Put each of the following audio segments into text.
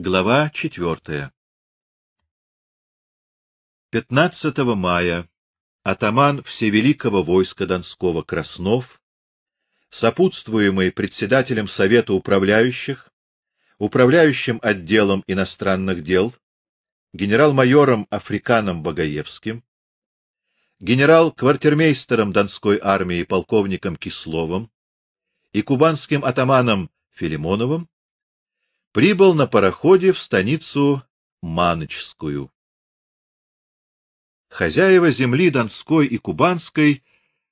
Глава четвертая. 15 мая атаман Всевеликого войска Донского Краснов, сопутствуемый председателем Совета управляющих, управляющим отделом иностранных дел, генерал-майором Африканом Багаевским, генерал-квартирмейстером Донской армии полковником Кисловым и кубанским атаманом Филимоновым прибыл на пароходе в станицу Маночскую. Хозяева земли Донской и Кубанской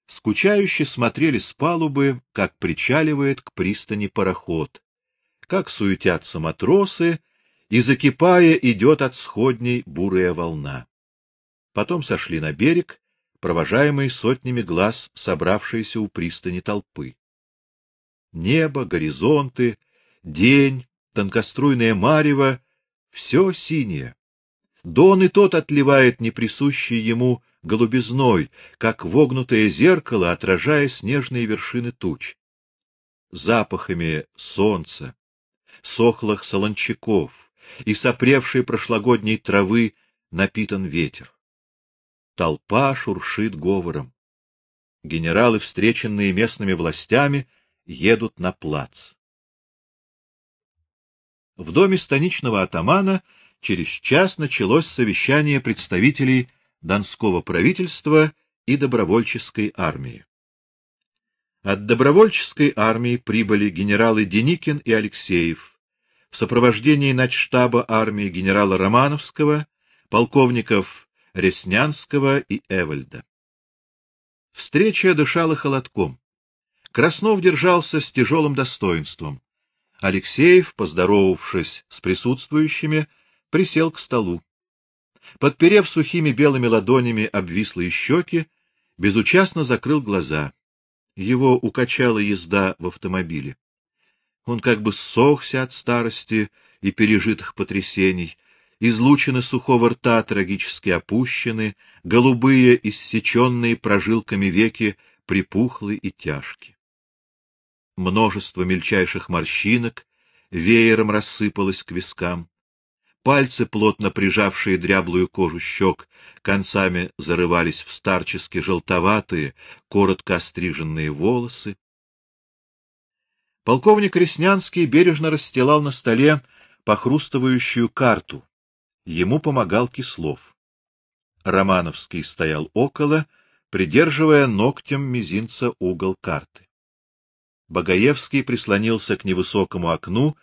скучающе смотрели с палубы, как причаливает к пристани пароход, как суетятся матросы, и закипая идет от сходней бурая волна. Потом сошли на берег, провожаемые сотнями глаз собравшейся у пристани толпы. Небо, горизонты, день, тонкоструйное марево все синее. Дон и тот отливает неприсущей ему голубизной, как вогнутое зеркало, отражая снежные вершины туч. Запахами солнца, сохлых солончаков и сопревшей прошлогодней травы напитан ветер. Толпа шуршит говором. Генералы, встреченные местными властями, едут на плац. В доме станичного атамана через час началось совещание представителей Донского правительства и добровольческой армии. От добровольческой армии прибыли генералы Деникин и Алексеев в сопровождении начштаба армии генерала Романовского, полковников Реснянского и Эвальда. Встреча дышала холодком. Краснов держался с тяжелым достоинством. Алексеев, поздоровавшись с присутствующими, присел к столу. Подперев сухими белыми ладонями обвислые щеки, безучастно закрыл глаза. Его укачала езда в автомобиле. Он как бы ссохся от старости и пережитых потрясений, излучины сухого рта трагически опущены, голубые, иссеченные прожилками веки припухлы и тяжки. Множество мельчайших морщинок веером рассыпалось к вискам. Пальцы, плотно прижавшие дряблую кожу щек, концами зарывались в старчески желтоватые, коротко остриженные волосы. Полковник Реснянский бережно расстилал на столе похрустывающую карту. Ему помогал Кислов. Романовский стоял около, придерживая ногтем мизинца угол карты. Багаевский прислонился к невысокому окну,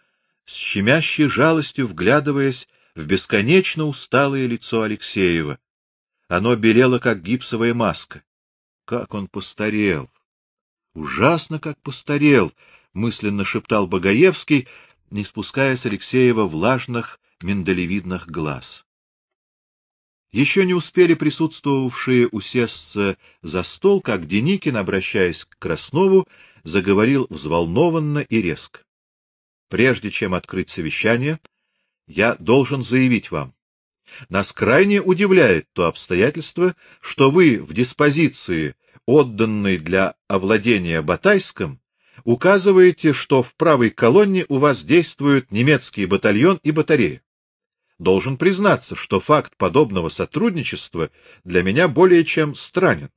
с щемящей жалостью вглядываясь в бесконечно усталое лицо Алексеева. Оно белело как гипсовая маска. Как он постарел! Ужасно как постарел, мысленно шептал Багаевский, не спуская с Алексеева влажных миндалевидных глаз. Еще не успели присутствовавшие усесться за стол, как Деникин, обращаясь к Краснову, заговорил взволнованно и резко. Прежде чем открыть совещание, я должен заявить вам: нас крайне удивляет то обстоятельство, что вы в диспозиции, отданной для овладения Батайском, указываете, что в правой колонне у вас действуют немецкий батальон и батарея должен признаться, что факт подобного сотрудничества для меня более чем странен.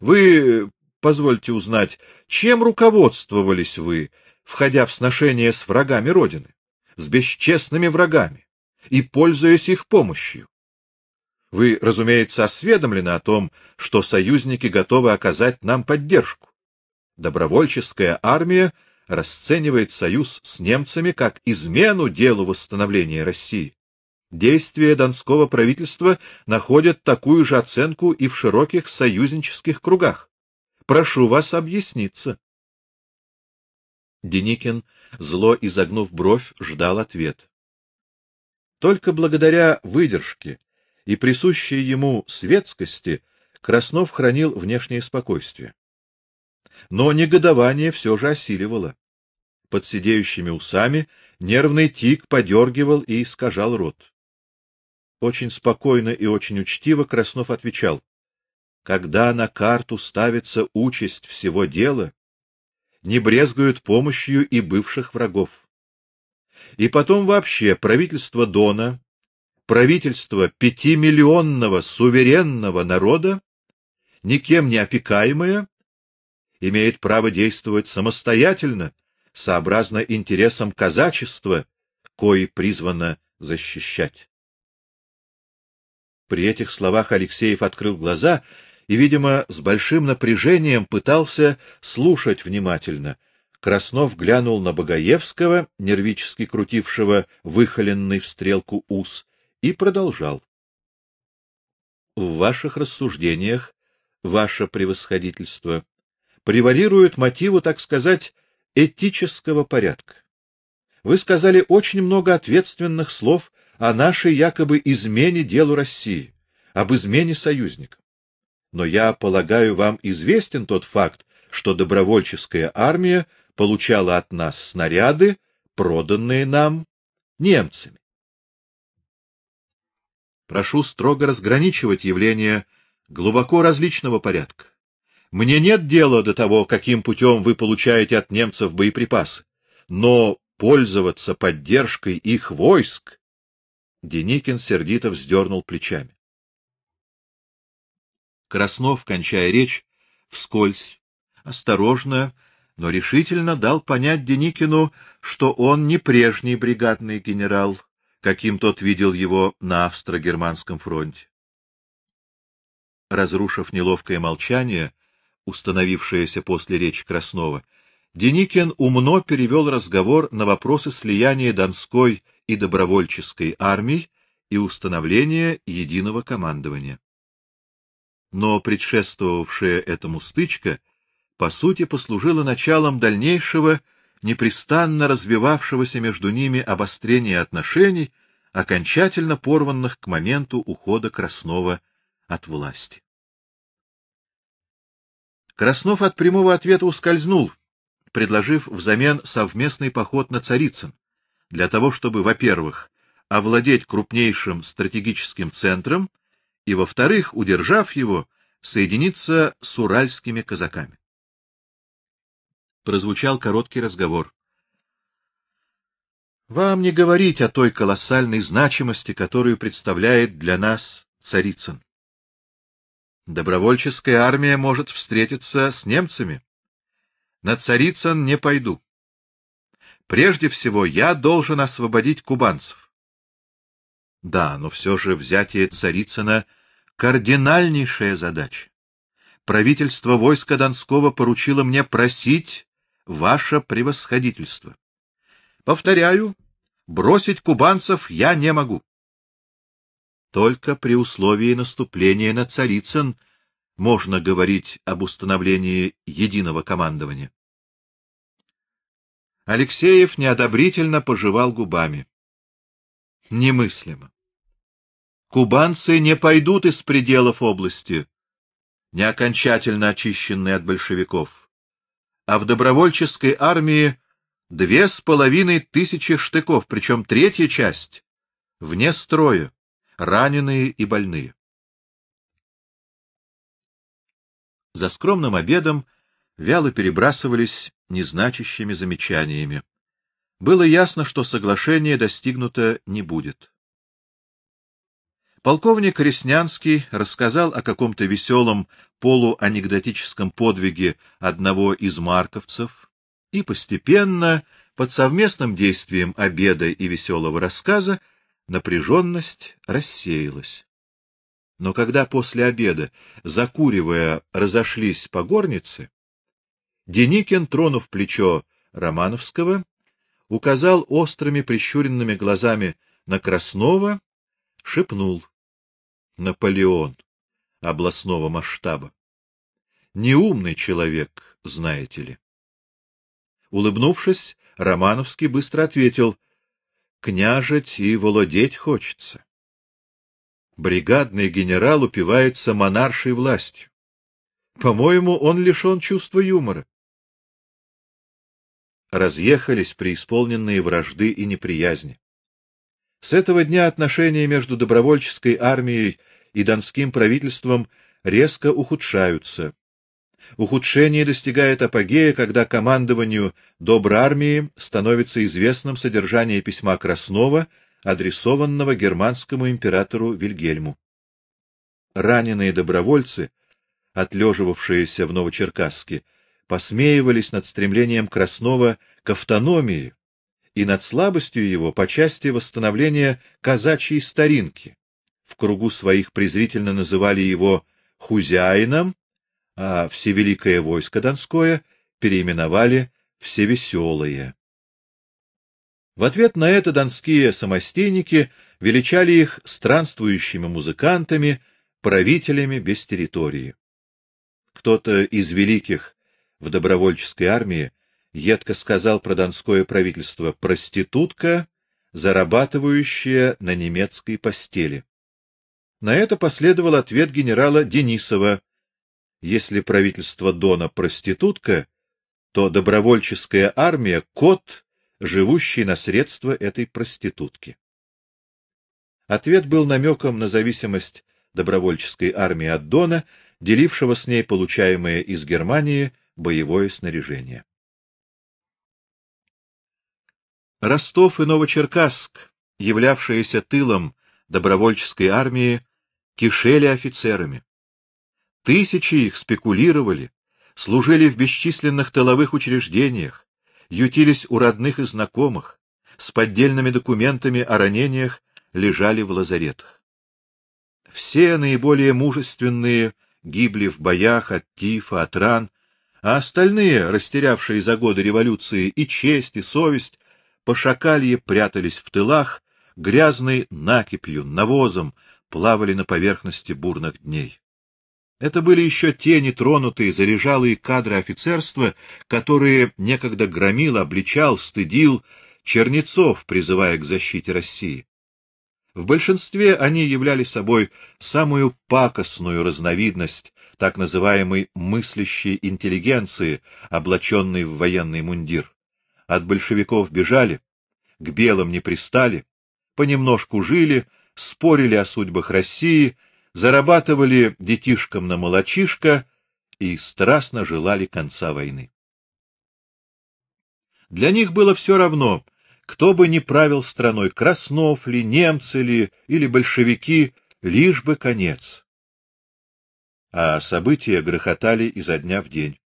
Вы, позвольте узнать, чем руководствовались вы, входя в сношение с врагами родины, с бесчестными врагами и пользуясь их помощью? Вы, разумеется, осведомлены о том, что союзники готовы оказать нам поддержку. Добровольческая армия расценивает союз с немцами как измену делу восстановления России. Действия донского правительства находят такую же оценку и в широких союзнических кругах. Прошу вас объясниться. Деникин, зло изогнув бровь, ждал ответ. Только благодаря выдержке и присущей ему светскости Краснов хранил внешнее спокойствие. Но негодование все же осиливало. Под сидеющими усами нервный тик подергивал и искажал рот. Очень спокойно и очень учтиво Краснов отвечал: когда на карту ставится участь всего дела, не брезгуют помощью и бывших врагов. И потом вообще правительство Дона, правительство пятимиллионного суверенного народа, никем не опекаемое, имеет право действовать самостоятельно, сообразно интересам казачества, кои призвано защищать. При этих словах Алексеев открыл глаза и, видимо, с большим напряжением пытался слушать внимательно. Краснов глянул на Богоевского, нервически крутившего выхоленный в стрелку ус, и продолжал. В ваших рассуждениях, ваше превосходительство, превалируют мотивы, так сказать, этического порядка. Вы сказали очень много ответственных слов о нашей якобы измене делу России, об измене союзникам. Но я полагаю, вам известен тот факт, что добровольческая армия получала от нас снаряды, проданные нам немцами. Прошу строго разграничивать явления глубоко различного порядка. Мне нет дела до того, каким путем вы получаете от немцев боеприпасы, но пользоваться поддержкой их войск Деникин сердито вздернул плечами. Краснов, кончая речь, вскользь, осторожно, но решительно дал понять Деникину, что он не прежний бригадный генерал, каким тот видел его на австро-германском фронте. Разрушив неловкое молчание, установившееся после речи Краснова, Деникин умно перевел разговор на вопросы слияния Донской и добровольческой армий и установления единого командования. Но предшествовавшая этому стычка по сути послужила началом дальнейшего непрестанно развивавшегося между ними обострения отношений, окончательно порванных к моменту ухода Краснова от власти. Краснов от прямого ответа ускользнул, предложив взамен совместный поход на Царицын, для того, чтобы, во-первых, овладеть крупнейшим стратегическим центром и, во-вторых, удержав его, соединиться с уральскими казаками. Прозвучал короткий разговор. Вам не говорить о той колоссальной значимости, которую представляет для нас Царицын. Добровольческая армия может встретиться с немцами. На Царицын не пойду. Прежде всего, я должен освободить кубанцев. Да, но все же взятие Царицына кардинальнейшая задача. Правительство войска Донского поручило мне просить ваше превосходительство. Повторяю, бросить кубанцев я не могу. Только при условии наступления на Царицын можно говорить об установлении единого командования. Алексеев неодобрительно пожевал губами. Немыслимо. Кубанцы не пойдут из пределов области, не окончательно очищенной от большевиков. А в добровольческой армии две с половиной тысячи штыков, причем третья часть вне строя, раненые и больные. За скромным обедом вяло перебрасывались незначащими замечаниями. Было ясно, что соглашение достигнуто не будет. Полковник Реснянский рассказал о каком-то веселом полуанекдотическом подвиге одного из марковцев, и постепенно, под совместным действием обеда и веселого рассказа, напряженность рассеялась. Но когда после обеда, закуривая, разошлись по горнице, Деникин, тронув плечо Романовского, указал острыми прищуренными глазами на Краснова, шепнул: "Наполеон областного масштаба. Неумный человек, знаете ли". Улыбнувшись, Романовский быстро ответил: "Княжить и владеть хочется". Бригадный генерал упивается монаршей властью. По-моему, он лишен чувства юмора разъехались преисполненные вражды и неприязни. С этого дня отношения между добровольческой армией и донским правительством резко ухудшаются. Ухудшение достигает апогея, когда командованию доброй армии становится известным содержание письма Краснова, адресованного германскому императору Вильгельму. Раненые добровольцы, отлеживавшиеся в Новочеркасске, посмеивались над стремлением Краснова к автономии и над слабостью его по части восстановления казачьей старинки. В кругу своих презрительно называли его хузяином, а всевеликое войско Донское переименовали Всевеселое. В ответ на это донские самостейники величали их странствующими музыкантами, правителями без территории. Кто-то из великих в добровольческой армии едко сказал про донское правительство проститутка, зарабатывающая на немецкой постели. На это последовал ответ генерала Денисова: если правительство Дона проститутка, то добровольческая армия кот, живущий на средства этой проститутки. Ответ был намеком на зависимость добровольческой армии от Дона, делившего с ней получаемое из Германии боевое снаряжение. Ростов и Новочеркасск, являвшиеся тылом добровольческой армии, кишели офицерами. Тысячи их спекулировали, служили в бесчисленных тыловых учреждениях, ютились у родных и знакомых, с поддельными документами о ранениях лежали в лазаретах. Все наиболее мужественные гибли в боях от тифа, от ран, а остальные, растерявшие за годы революции и честь, и совесть, по шакалье прятались в тылах, грязной накипью, навозом плавали на поверхности бурных дней. Это были еще те нетронутые, заряжалые кадры офицерства, которые некогда громил, обличал, стыдил Чернецов, призывая к защите России. В большинстве они являли собой самую пакостную разновидность так называемой мыслящей интеллигенции, облаченной в военный мундир. От большевиков бежали, к белым не пристали, понемножку жили, спорили о судьбах России, зарабатывали детишкам на молочишко и страстно желали конца войны. Для них было все равно, кто бы ни правил страной, Краснов ли, немцы ли или большевики, лишь бы конец. А события грохотали изо дня в день.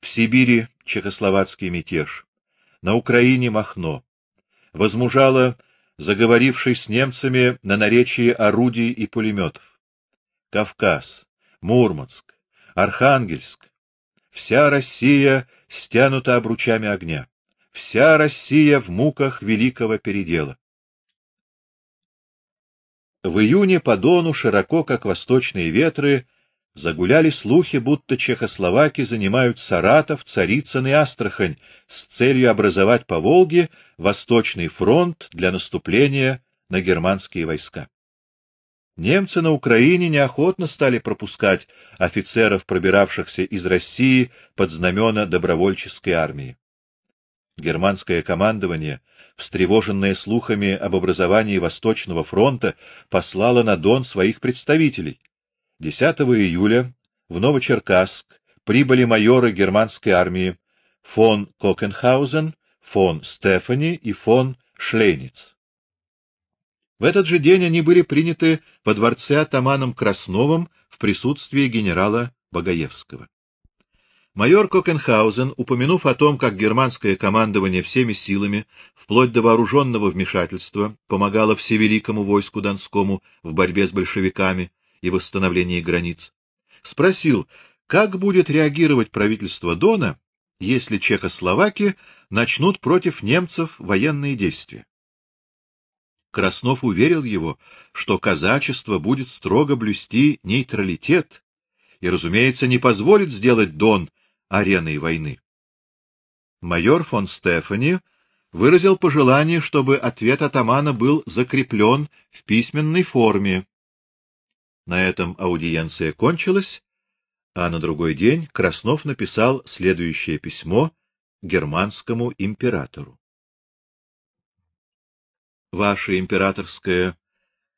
В Сибири чехословацкий мятеж, на Украине Махно. Возмужало заговоривший с немцами на наречии орудий и пулеметов. Кавказ, Мурманск, Архангельск. Вся Россия стянута обручами огня. Вся Россия в муках великого передела. В июне по Дону широко, как восточные ветры, загуляли слухи, будто чехословаки занимают Саратов, Царицын и Астрахань с целью образовать по Волге восточный фронт для наступления на германские войска. Немцы на Украине неохотно стали пропускать офицеров, пробиравшихся из России под знамена добровольческой армии. Германское командование, встревоженное слухами об образовании Восточного фронта, послало на Дон своих представителей. 10 июля в Новочеркасск прибыли майоры германской армии фон Кокенхаузен, фон Стефани и фон Шлейниц. В этот же день они были приняты по дворце атаманом Красновым в присутствии генерала Багаевского. Майор Кокенхаузен, упомянув о том, как германское командование всеми силами, вплоть до вооруженного вмешательства, помогало всевеликому войску Донскому в борьбе с большевиками и восстановлении границ, спросил, как будет реагировать правительство Дона, если чехословаки начнут против немцев военные действия. Краснов уверил его, что казачество будет строго блюсти нейтралитет и, разумеется, не позволит сделать Дон ареной войны. Майор фон Стефани выразил пожелание, чтобы ответ атамана был закреплен в письменной форме. На этом аудиенция кончилась, а на другой день Краснов написал следующее письмо германскому императору ваше императорское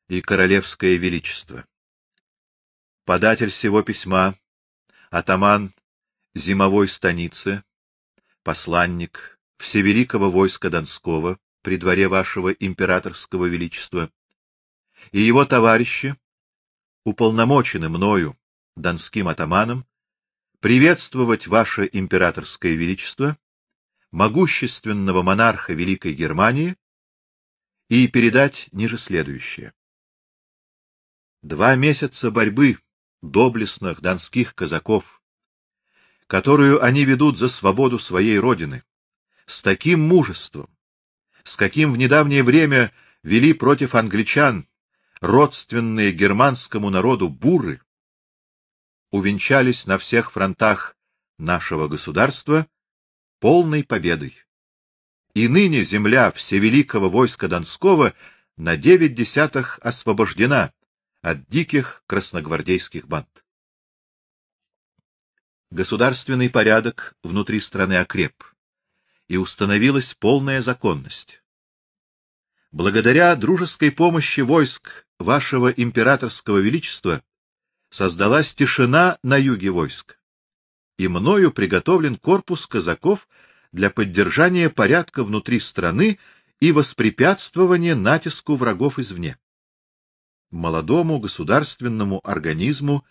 и королевское величество. Податель всего письма, атаман зимовой станицы, посланник Всевеликого войска Донского при дворе вашего императорского величества, и его товарищи, уполномочены мною, донским атаманом, приветствовать ваше императорское величество, могущественного монарха Великой Германии, и передать ниже следующее. Два месяца борьбы доблестных донских казаков, которую они ведут за свободу своей родины, с таким мужеством, с каким в недавнее время вели против англичан родственные германскому народу буры, увенчались на всех фронтах нашего государства полной победой. И ныне земля всевеликого войска Донского на девять десятых освобождена от диких красногвардейских банд. Государственный порядок внутри страны окреп, и установилась полная законность. Благодаря дружеской помощи войск вашего императорского величества создалась тишина на юге войск, и мною приготовлен корпус казаков для поддержания порядка внутри страны и воспрепятствования натиску врагов извне. Молодому государственному организму,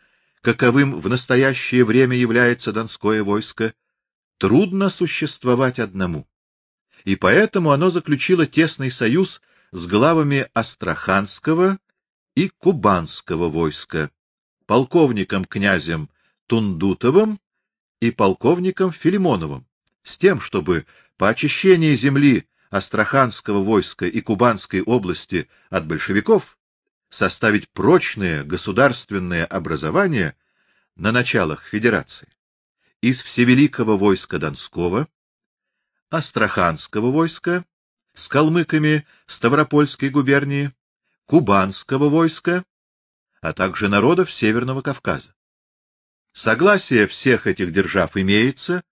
каковым в настоящее время является Донское войско, трудно существовать одному. И поэтому оно заключило тесный союз с главами Астраханского и Кубанского войска, полковником князем Тундутовым и полковником Филимоновым, с тем, чтобы по очищении земли Астраханского войска и Кубанской области от большевиков составить прочное государственное образование на началах федерации. Из Всевеликого войска Донского, Астраханского войска с калмыками Ставропольской губернии, Кубанского войска, а также народов Северного Кавказа. Согласие всех этих держав имеется,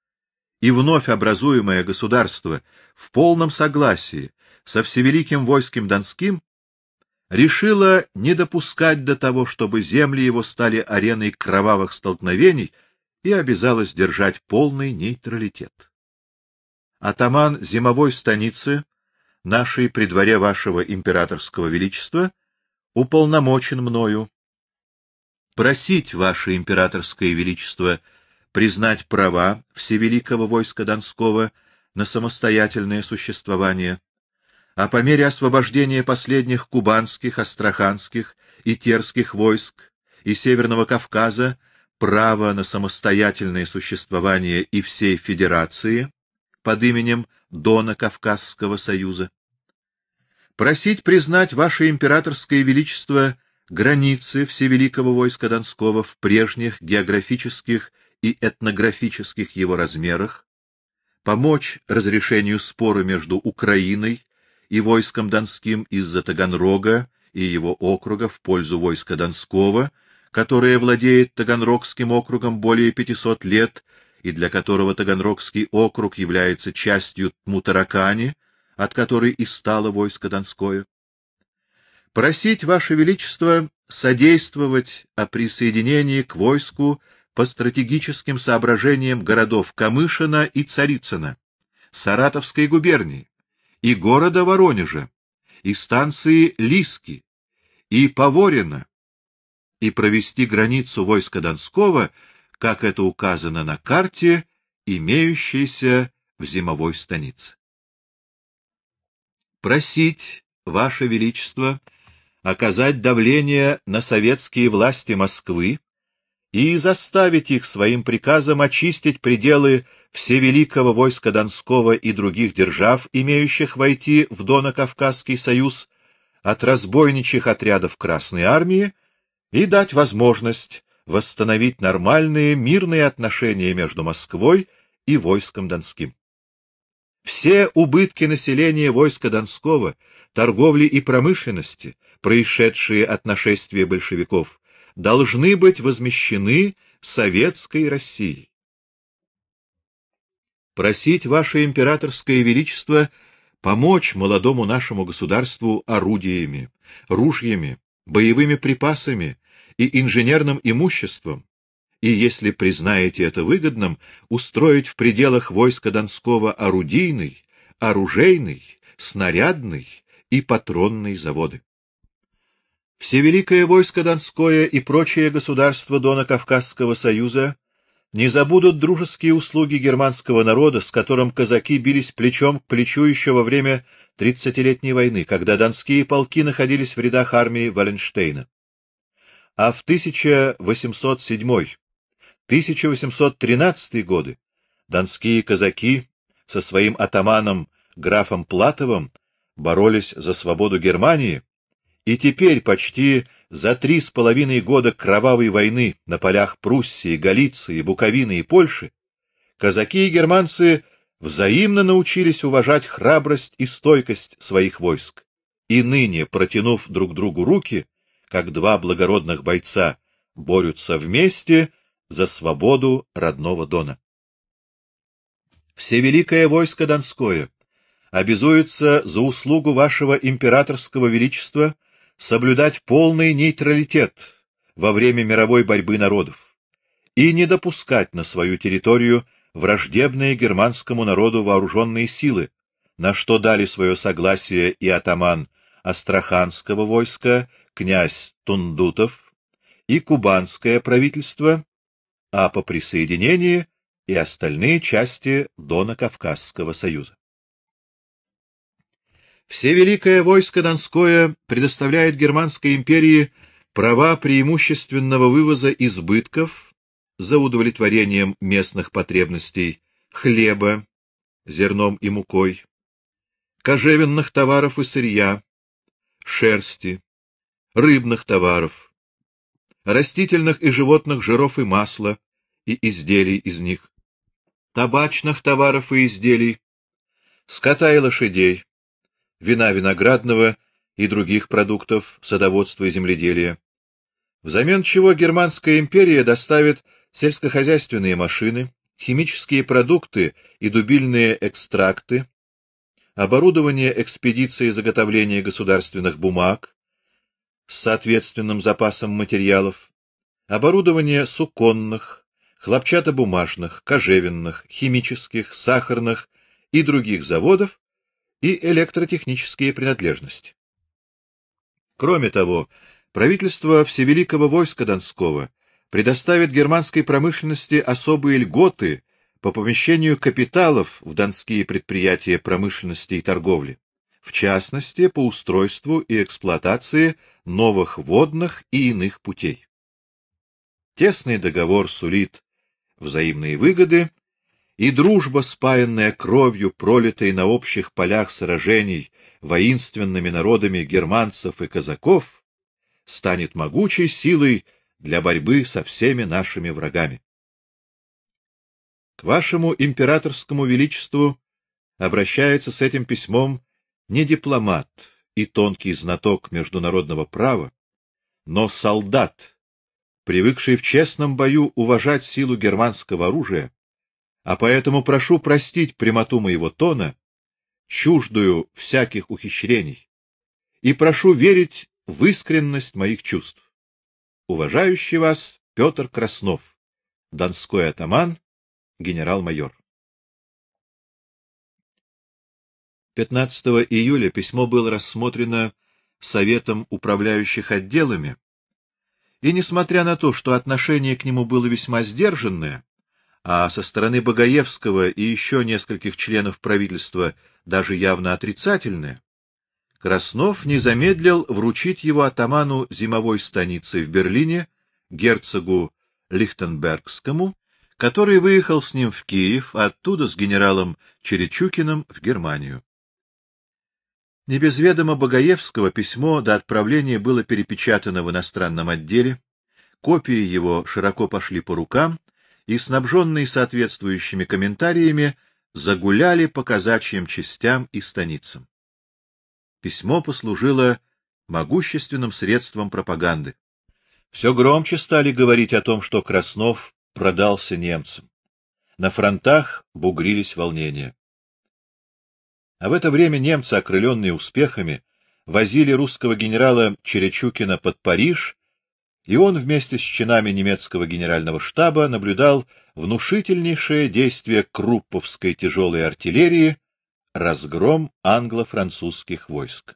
и вновь образуемое государство в полном согласии со всевеликим войском донским решило не допускать до того, чтобы земли его стали ареной кровавых столкновений, и обязалось держать полный нейтралитет. Атаман зимовой станицы нашей при дворе вашего императорского величества уполномочен мною просить ваше императорское величество признать права всевеликого войска Донского на самостоятельное существование, а по мере освобождения последних кубанских, астраханских и терских войск и Северного Кавказа право на самостоятельное существование и всей федерации под именем Дона Кавказского союза. Просить признать ваше императорское величество границы всевеликого войска Донского в прежних географических и этнографических его размерах, помочь разрешению спора между Украиной и войском Донским из-за Таганрога и его округа в пользу войска Донского, которое владеет Таганрогским округом более 500 лет и для которого Таганрогский округ является частью Тмутаракани, от которой и стало войско Донское. Просить ваше величество содействовать о присоединении к войску по стратегическим соображениям городов Камышина и Царицына, Саратовской губернии и города Воронежа, и станции Лиски, и Поворина, и провести границу войска Донского, как это указано на карте, имеющейся в зимовой станице. Просить, ваше величество, оказать давление на советские власти Москвы и заставить их своим приказом очистить пределы всевеликого войска Донского и других держав, имеющих войти в Донно-Кавказский союз, от разбойничьих отрядов Красной армии и дать возможность восстановить нормальные мирные отношения между Москвой и войском Донским. Все убытки населения войска Донского, торговли и промышленности, происшедшие от нашествия большевиков, должны быть возмещены советской Россией. Просить ваше императорское величество помочь молодому нашему государству орудиями, ружьями, боевыми припасами и инженерным имуществом и, если признаете это выгодным, устроить в пределах войска Донского орудийный, оружейный, снарядный и патронный заводы. Всевеликое войско Донское и прочие государства Дона Кавказского союза не забудут дружеские услуги германского народа, с которым казаки бились плечом к плечу еще во время тридцатилетней войны, когда донские полки находились в рядах армии Валенштейна. А в 1807-1813 годы донские казаки со своим атаманом графом Платовым боролись за свободу Германии, и теперь почти за три с половиной года кровавой войны на полях Пруссии, Галиции, Буковины и Польши казаки и германцы взаимно научились уважать храбрость и стойкость своих войск. И ныне, протянув друг другу руки, как два благородных бойца, борются вместе за свободу родного Дона. Всевеликое войско Донское обязуется за услугу вашего императорского величества соблюдать полный нейтралитет во время мировой борьбы народов и не допускать на свою территорию враждебные германскому народу вооруженные силы, на что дали свое согласие и атаман Астраханского войска князь Тундутов и кубанское правительство, а по присоединении и остальные части Дона Кавказского союза. Всевеликое войско Донское предоставляет Германской империи права преимущественного вывоза избытков за удовлетворением местных потребностей хлеба, зерном и мукой, кожевенных товаров и сырья, шерсти, рыбных товаров, растительных и животных жиров и масла и изделий из них, табачных товаров и изделий, скота и лошадей, вина виноградного и других продуктов садоводства и земледелия. Взамен чего Германская империя доставит сельскохозяйственные машины, химические продукты и дубильные экстракты, оборудование экспедиции заготовления государственных бумаг с соответственным запасом материалов, оборудование суконных, хлопчатобумажных, кожевенных, химических, сахарных и других заводов и электротехнические принадлежности. Кроме того, правительство Всевеликого войска Донского предоставит германской промышленности особые льготы по помещению капиталов в донские предприятия промышленности и торговли, в частности, по устройству и эксплуатации новых водных и иных путей. Тесный договор сулит взаимные выгоды и дружба, спаянная кровью, пролитой на общих полях сражений воинственными народами германцев и казаков, станет могучей силой для борьбы со всеми нашими врагами. К вашему императорскому величеству обращается с этим письмом не дипломат и тонкий знаток международного права, но солдат, привыкший в честном бою уважать силу германского оружия а поэтому прошу простить прямоту моего тона, чуждую всяких ухищрений, и прошу верить в искренность моих чувств. Уважающий вас Петр Краснов, донской атаман, генерал-майор. 15 июля письмо было рассмотрено советом управляющих отделами, и несмотря на то, что отношение к нему было весьма сдержанное, а со стороны Богоевского и еще нескольких членов правительства даже явно отрицательное, Краснов не замедлил вручить его атаману зимовой станицы в Берлине, герцогу Лихтенбергскому, который выехал с ним в Киев, а оттуда с генералом Черечукиным в Германию. Не без ведома Богоевского письмо до отправления было перепечатано в иностранном отделе, копии его широко пошли по рукам, и, снабженные соответствующими комментариями, загуляли по казачьим частям и станицам. Письмо послужило могущественным средством пропаганды. Все громче стали говорить о том, что Краснов продался немцам. На фронтах бугрились волнения. А в это время немцы, окрыленные успехами, возили русского генерала Черечукина под Париж и он вместе с чинами немецкого генерального штаба наблюдал внушительнейшее действие крупповской тяжелой артиллерии разгром англо-французских войск.